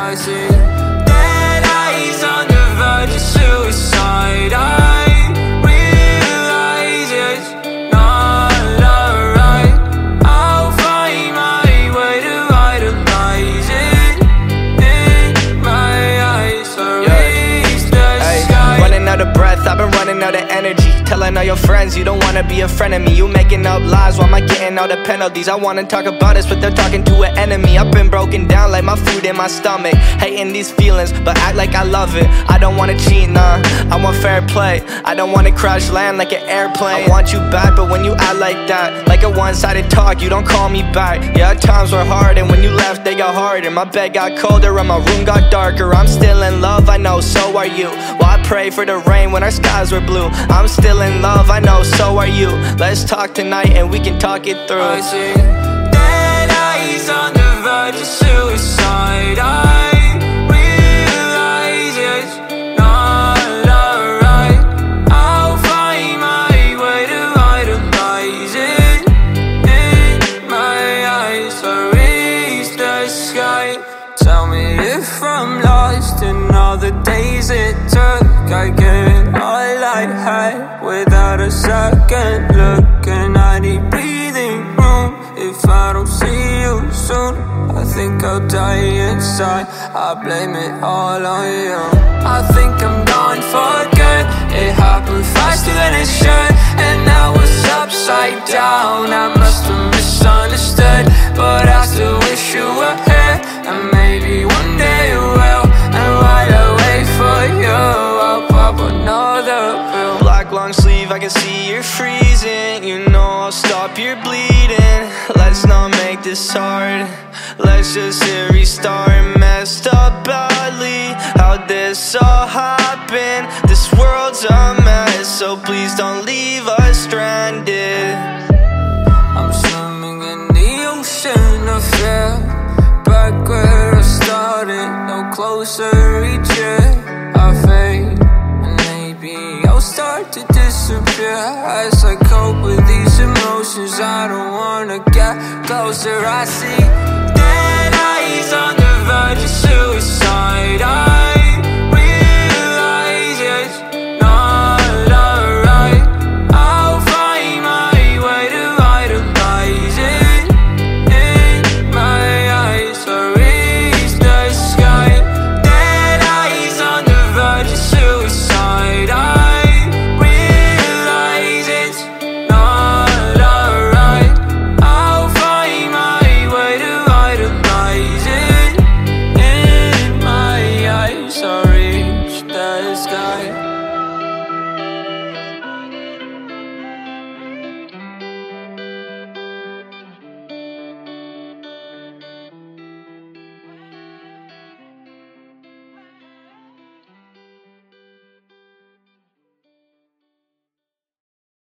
I see Out of energy. Telling all your friends you don't wanna be a friend of me. You making up lies, why am I getting all the penalties? I wanna talk about this, but they're talking to an enemy. I've been broken down like my food in my stomach. Hating these feelings, but act like I love it. I don't wanna cheat, nah. I want fair play. I don't wanna crash land like an airplane. I want you back, but when you act like that, like a one sided talk, you don't call me back. Yeah, times were hard, and when you left, they got harder. My bed got colder, and my room got darker. I'm still in love, I know, so are you. I pray for the rain when our skies were blue. I'm still in love, I know, so are you. Let's talk tonight, and we can talk it through. I see dead eyes on the verge of suicide. I realize it's not alright. I'll find my way to idolize it in my eyes. I reach the sky. Tell me if I'm lost in all the days it took. If I don't see you soon, I think I'll die inside. I blame it all on you. I think I'm gone for good. It happened faster than it should, and now it's upside down. I must have misunderstood, but I still wish you were here, and maybe one day you will. And while I wait for you, I'll pop another pill. Black long sleeve, I can see you're freezing. You know I'll stop your bleeding. Let's not make this hard. Let's just hit restart. Messed up badly. How'd this all happen? This world's a mess, so please don't leave us stranded. I'm swimming in the ocean of fear. Back where I started, no closer each To disappear as I cope with these emotions. I don't wanna get closer. I see